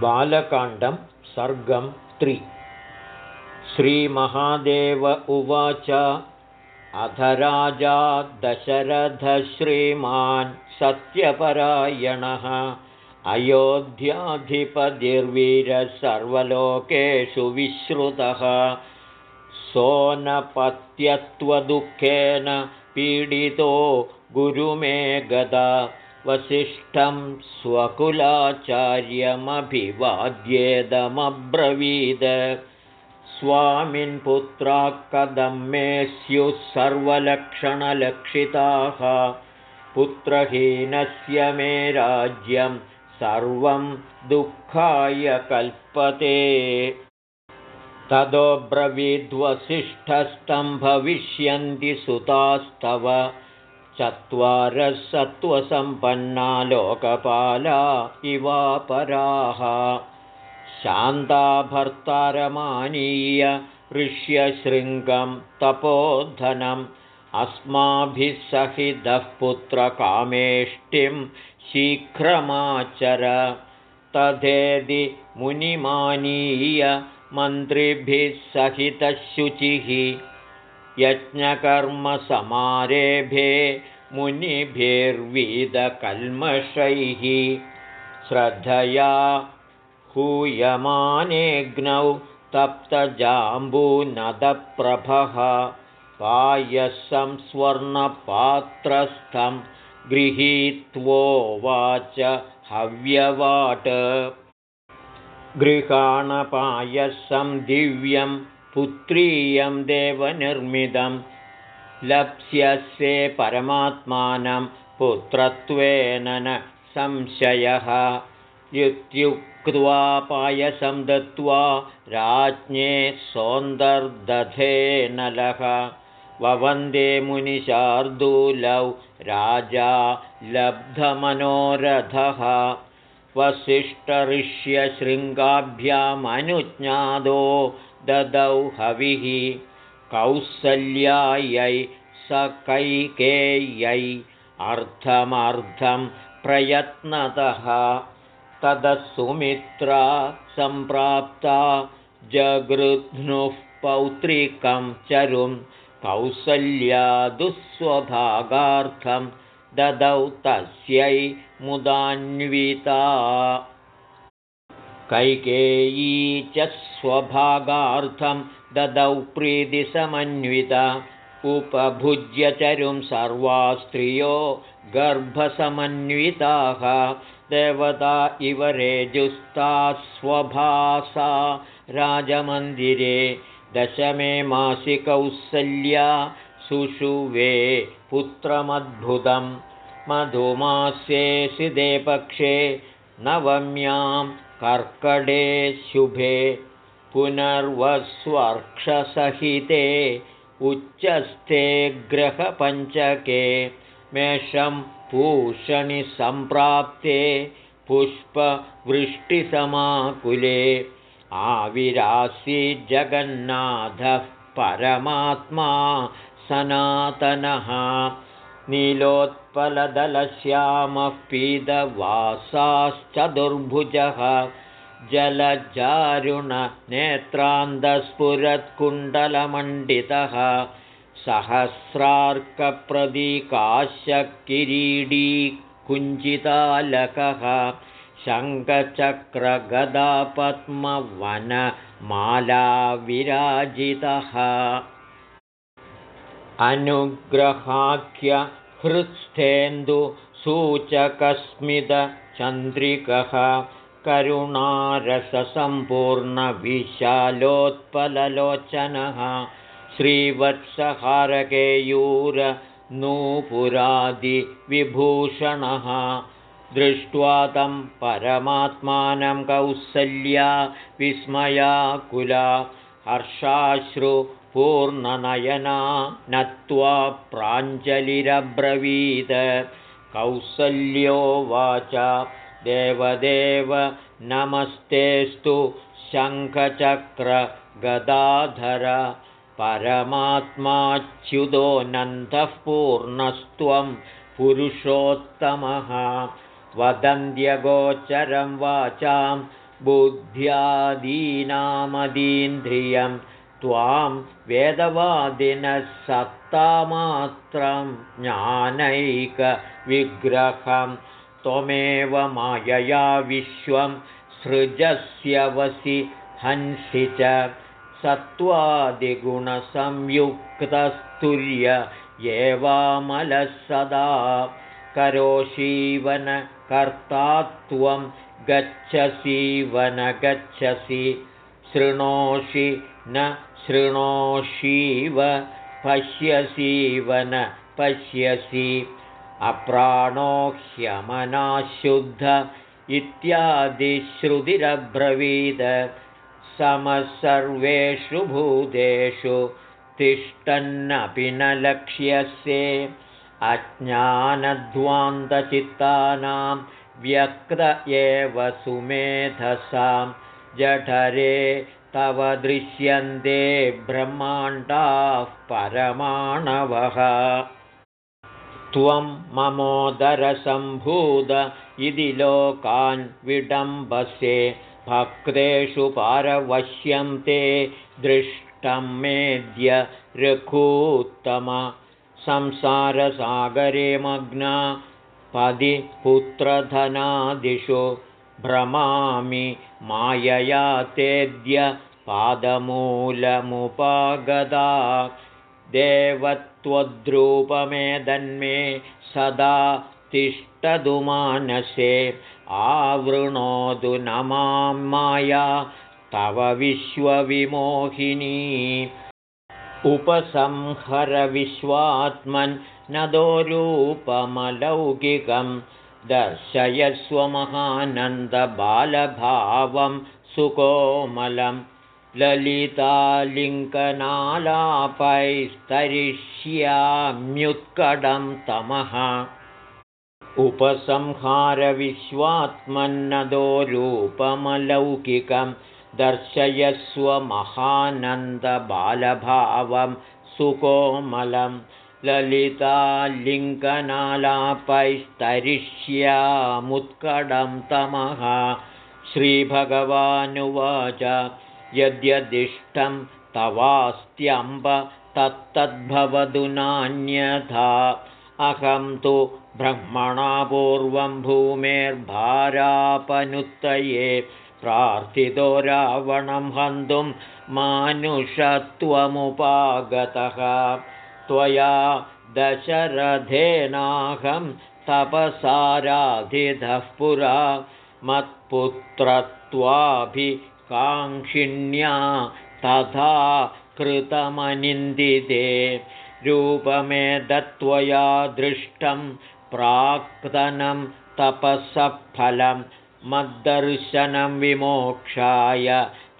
बालकाण्डं सर्गं त्रि। श्रीमहादेव उवाच अथ राजा दशरथश्रीमान् सत्यपरायणः सर्वलोकेषु विश्रुतः। सोनपत्यत्वदुःखेन पीडितो गुरुमे गदा वसिष्ठं स्वकुलाचार्यमभिवाद्येदमब्रवीद। स्वामिन्पुत्राः कथं मे स्युः सर्वलक्षणलक्षिताः। पुत्रहीनस्य मे राज्यं सर्वं दुःखाय कल्पते। ततोऽब्रवीद्वसिष्ठस्तं भविष्यन्ति सुतास्तव चत्वारः सत्त्वसम्पन्ना लोकपाला इवापराः। शान्ता भर्तारमानीय ऋष्यशृङ्गं तपोधनम्। अस्माभिः सहितः पुत्रकामेष्टिं शीघ्रमाचर। तथेदि मुनिमानीय मन्त्रिभिः सहितशुचिः यज्ञकर्मसमारेभे मुनिभिर्विदकल्मषैः श्रद्धया हूयमानेऽग्नौ तप्तजाम्बूनदप्रभः पायसं स्वर्णपात्रस्थं गृहीत्वोवाच हव्यवाट। गृहाणपायसं दिव्यं पुत्रीयं देवनिर्मितं लप्स्यसे परमात्मानं पुत्रत्वेन न संशयः। इत्युक्त्वा पायसं दत्त्वा राज्ञे सौन्दर्दधे नलः ववन्दे मुनिशार्दूलौ राजा लब्धमनोरथः। वसिष्ठऋष्यशृङ्गाभ्यामनुज्ञादो ददौ हविः कौसल्यायै स कैकेय्यै अर्थमर्धं प्रयत्नतः। ततः सुमित्रा सम्प्राप्ता जगृध्नुः पौत्रिकं चरुं कौसल्या दुःस्वभागार्थं ददौ तस्यै मुदान्विता कैकेयी च स्वभागार्थं ददौ प्रीतिसमन्विता उपभुज्य चरुं सर्वा स्त्रियो गर्भसमन्विताः। देवता इव रेजुस्ता स्वभासा। राजमन्दिरे दशमे मासिकौसल्या सुषुवे पुत्रमद्भुतं। मधुमास्ये सिदे पक्षे नवम्यां कर्कडे शुभे पुनर्वस्वर्क्षसहिते उच्चस्थे ग्रहपञ्चके मेषं पूषणिसम्प्राप्ते पुष्पवृष्टिसमाकुले आविरासि जगन्नाथः परमात्मा सनातनः नीलोत्पलदलश्यामः पीदवासाश्चतुर्भुजः जलजारुणनेत्रान्दस्फुरत्कुण्डलमण्डितः सहस्रार्कप्रदीकाशकिरीडी कुञ्जितालकः शङ्खचक्रगदापद्मवनमालाविराजितः अनुग्रहाख्यहृत्स्थेन्दुसूचकस्मितचन्द्रिकः करुणारससम्पूर्णविशालोत्पललोचनः श्रीवत्सहारकेयूरनूपुरादिविभूषणः दृष्ट्वा तं परमात्मानं कौसल्या विस्मयाकुला हर्षाश्रुपूर्णनयना नत्वा प्राञ्जलिरब्रवीद कौसल्योवाच देवदेव नमस्तेस्तु शङ्खचक्रगदाधर परमात्माच्युदोऽनन्तः पूर्णस्त्वं पुरुषोत्तमः। वदन्त्यगोचरं वाचां बुद्ध्यादीनामदीन्द्रियं त्वां वेदवादिनः सत्तामात्रं ज्ञानैकविग्रहं त्वमेव मायया विश्वं सृजस्यवसि हंसि च सत्त्वादिगुणसंयुक्तस्तुर्य एवामलः सदा करोषीवन कर्ता त्वं गच्छसीव न गच्छसि शृणोषि न शृणोषीव पश्यसीव न पश्यसि। अप्राणो ह्यमनाशुद्ध इत्यादिश्रुतिरब्रवीद। समः सर्वेषु भूतेषु तिष्ठन्नपि न लक्ष्यसे। अज्ञानध्वान्तचित्तानां व्यक्त एव सुमेधसां जठरे तव दृश्यन्ते ब्रह्माण्डाः परमाणवः। त्वं ममोदरसम्भूत इति लोकान् विडम्बसे भक्तेषु पारवश्यं ते दृष्टं मेद्य रघूत्तम। संसारसागरे मग्ना पदि पुत्रधनादिषु भ्रमामि मायया तेद्य पादमूलमुपागदा देवत्वद्रूपमेदन्मे सदा तिष्ठतु मानसे आवृणोतु न मां माया तव विश्वविमोहिनी। उपसंहरविश्वात्मन्नदोरूपमलौकिकं दर्शयस्वमहानन्दबालभावं सुकोमलं ललितालिङ्कनालापैस्तरिष्याम्युत्कडं तमः। उपसंहारविश्वात्मन्नदोरूपमलौकिकं दर्शयस्वमहानन्दबालभावं सुकोमलं। ललितालिङ्कनालापैस्तरिष्यामुत्कडं तमः। श्रीभगवानुवाच यद्यदिष्टं तवास्त्यम्ब तत्तद्भवतु नान्यथा। अहं तु ब्रह्मणा पूर्वं भूमेर्भारापनुत्तये प्रार्थितो रावणं हन्तुं मानुषत्वमुपागतः। त्वया दशरथेनाहं तपसाराधिधः पुरा मत्पुत्रत्वाभिकाङ्क्षिण्या तथा कृतमनिन्दिते। रूपमेदत्वया दृष्टं प्राक्तनं तपःसफलं मद्दर्शनं विमोक्षाय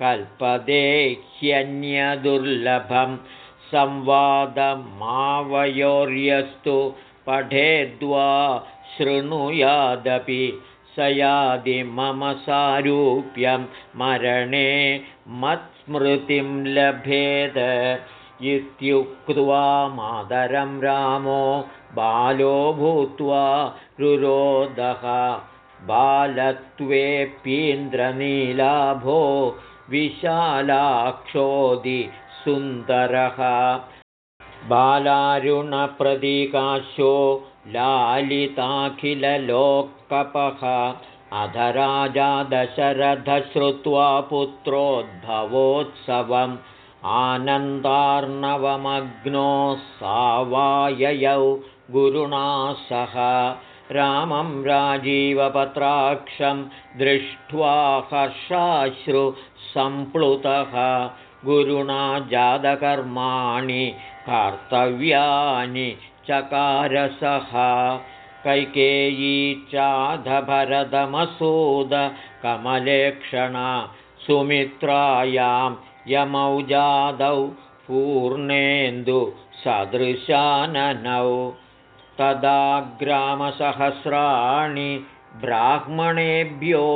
कल्पदे ह्यन्यदुर्लभं संवादमावयोर्यस्तु पठेद्वा शृणुयादपि स यादि मम सारूप्यं मरणे मत्स्मृतिं लभेद। इत्युक्त्वा मातरं रामो बालो भूत्वा रुरोदः। बालत्वेऽप्येन्द्रनीलाभो विशालाक्षोदिसुन्दरः बालारुणप्रतीकाशो लालिताखिललोकपः अध राजा दशरथ श्रुत्वा पुत्रोद्भवोत्सवम् आनन्दार्णवमग्नो सावाययौ गुरुणा सह। रामं राजीवपत्राक्षं दृष्ट्वा हर्षाश्रुसम्प्लुतः गुरुणा जातकर्माणि कर्तव्यानि चकारसः। कैकेयी चाधभरदमसूदकमलेक्षणा सुमित्रायां यमौ पूर्णेन्दु सदृशाननौ। तदा ग्रामसहस्राणि ब्राह्मणेभ्यो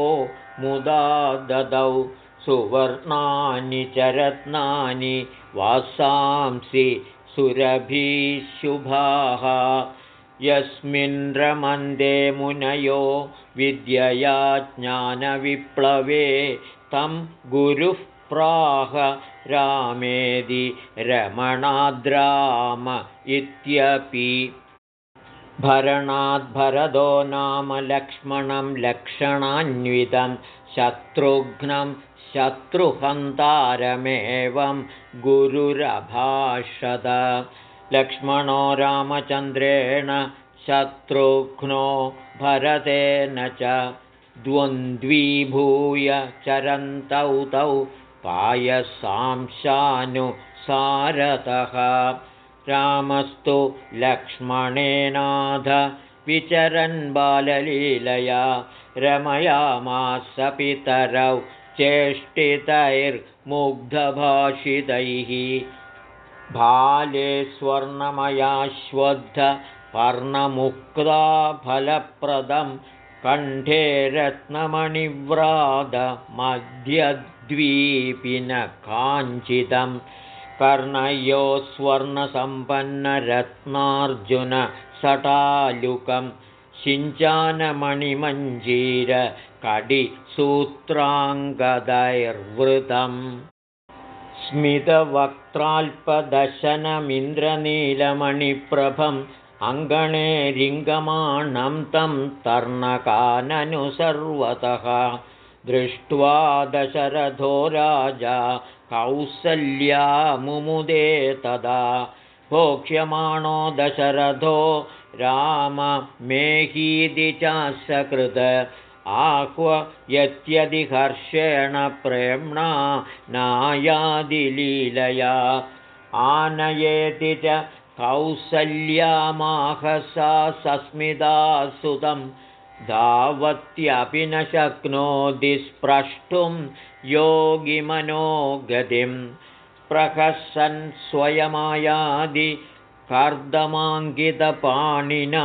मुदा ददौ सुवर्णानि च रत्नानि वासांसि सुरभिशुभाः। यस्मिन् रमन्दे मुनयो विद्यया ज्ञानविप्लवे तं गुरुः प्राह रामेदि रमणाद्राम इत्यपि। भरणाद्भरदो नाम लक्ष्मणं लक्षणान्वितं शत्रुघ्नं शत्रुहन्तारमेवं गुरुरभाषत लक्ष्मणो रामचन्द्रेण शत्रुघ्नो भरतेन च द्वन्द्वीभूय चरन्तौ तौ पायसांशानुसारतः। रामस्तु लक्ष्मणेनाथ विचरन् बाललीलया रमयामास पितरौ चेष्टितैर्मुग्धभाषितैः भाले स्वर्णमयाश्वद्धपर्णमुक्ता फलप्रदं कण्ठे काञ्चितं कर्णयो स्वर्णसम्पन्नरत्नार्जुनसटालुकं सिञ्चानमणिमञ्जीरकडिसूत्राङ्गदैर्वृतम् स्मितवक्त्राल्पदशनमिन्द्रनीलमणिप्रभम् अङ्गणे रिङ्गमाणं तं तर्णकाननुसर्वतः दृष्ट्वा दशरथो राजा कौसल्या मुमुदे तदा भोक्ष्यमाणो दशरथो राममेहीति चासकृत आह्व यत्यधिहर्षेण प्रेम्णा नायादिलीलया। आनयेति च कौसल्यामाहसा सस्मिता सुतं धावत्यपि न शक्नोति स्प्रष्टुं योगिमनोगतिं प्रहसन् कर्दमाङ्गितपाणिना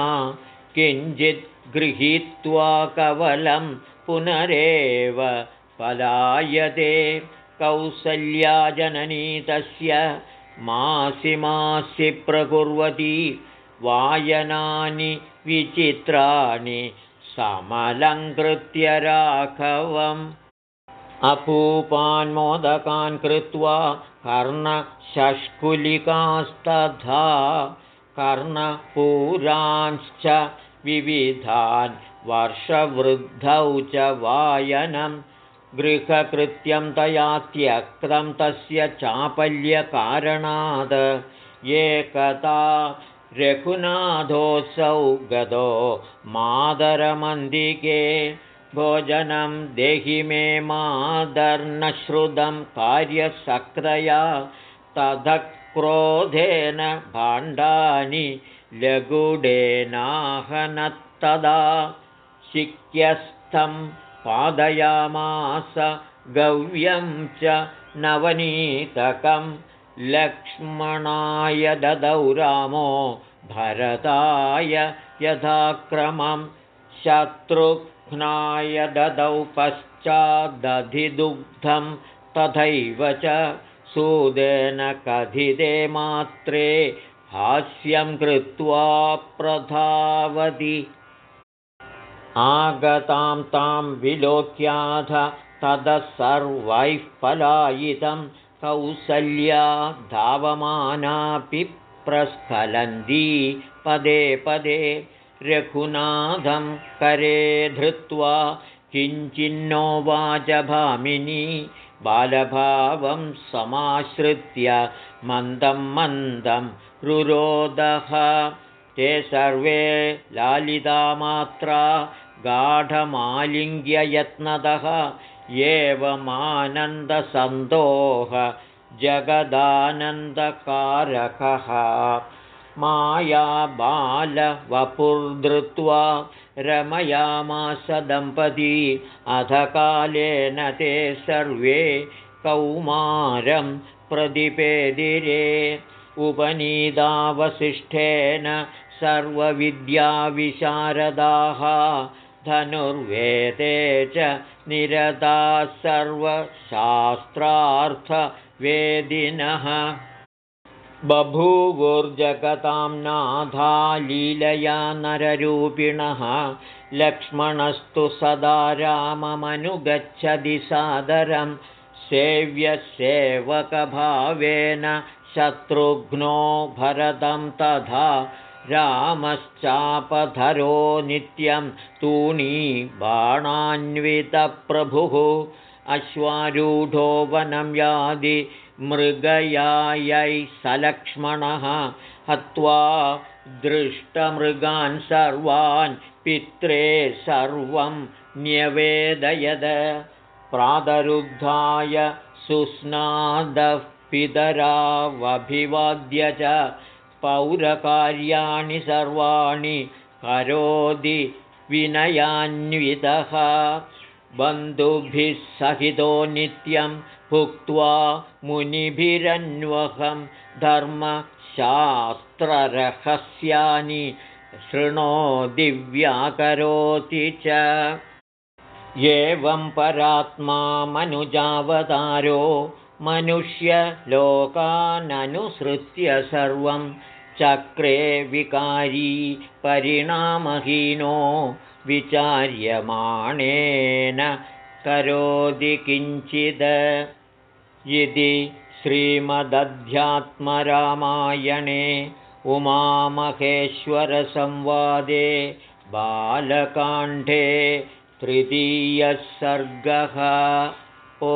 किञ्चित् गृहीत्वा कवलं पुनरेव पलायते कौसल्याजननी तस्य मासि मासि प्रकुर्वती वायनानि विचित्राणि समलङ्कृत्य राघवम् अपूपान्मोदकान् कृत्वा कर्णशष्कुलिकास्तथा कर्णपूरांश्च विविधान् वर्षवृद्धौ च वायनं गृहकृत्यं तया त्यक्तं तस्य चापल्यकारणात् एकता रघुनाथोऽसौ गतो मादरमन्दिके भोजनं देहि मे मादर्नश्रुतं कार्यसक्रया ततः क्रोधेन भाण्डानि लगुडेनाहनत्तदा शिक्यस्थं पादयामास गव्यं च नवनीतकं लक्ष्मणाय ददौ रामो भरताय यथाक्रमं शत्रुघ्नाय ददौ पश्चादधिदुग्धं तथैव च सूदेन कथिते मात्रे हास्यं कृत्वा प्रधावति। आगतां तां विलोक्याथ ततः सर्वैः पलायितं कौसल्या धावमानापि प्रस्खलन्ती। पदे पदे रघुनाथं करे धृत्वा किञ्चिन्नोवाच भामिनी बालभावं समाश्रित्य मन्दं मन्दं रुरोदः। ते सर्वे लालितामात्रा गाढमालिङ्ग्ययत्नतः एवमानन्दसन्दोह जगदानन्दकारकः। मायाबालवपुर्धृत्वा रमयामास दम्पती। अथ कालेन ते सर्वे कौमारं प्रतिपेदिरे उपनीदावसिष्ठेन सर्वविद्याविशारदाः धनुर्वेदे च निरताः सर्वशास्त्रार्थवेदिनः। बभूवुर्जगतां नाथा लीलया नररूपिणः लक्ष्मणस्तु सदा राममनुगच्छति सादरं सेव्यसेवकभावेन शत्रुघ्नो भरतं तथा रामश्चापधरो नित्यं तूणी बाणान्वितप्रभुः अश्वारूढो वनं यादि मृगयायै सलक्ष्मणः हत्वा दृष्टमृगान् सर्वान् पित्रे सर्वं न्यवेदयद। प्रादरुद्धाय सुस्नादः पितरावभिवाद्य च पौरकार्याणि सर्वाणि करोति विनयान्वितः। बन्धुभिः सहितो नित्यं भुक्त्वा मुनिभिरन्वहं धर्मशास्त्ररहस्यानि शृणो दिव्याकरोति च। एवं परात्मा मनुजावतारो मनुष्यलोकाननुसृत्य सर्वं चक्रे विकारी परिणामहीनो विचार्यमाणेन करोति किञ्चिद्। इति श्रीमदध्यात्मरामायणे उमामहेश्वरसंवादे बालकाण्डे तृतीयः सर्गः। ओ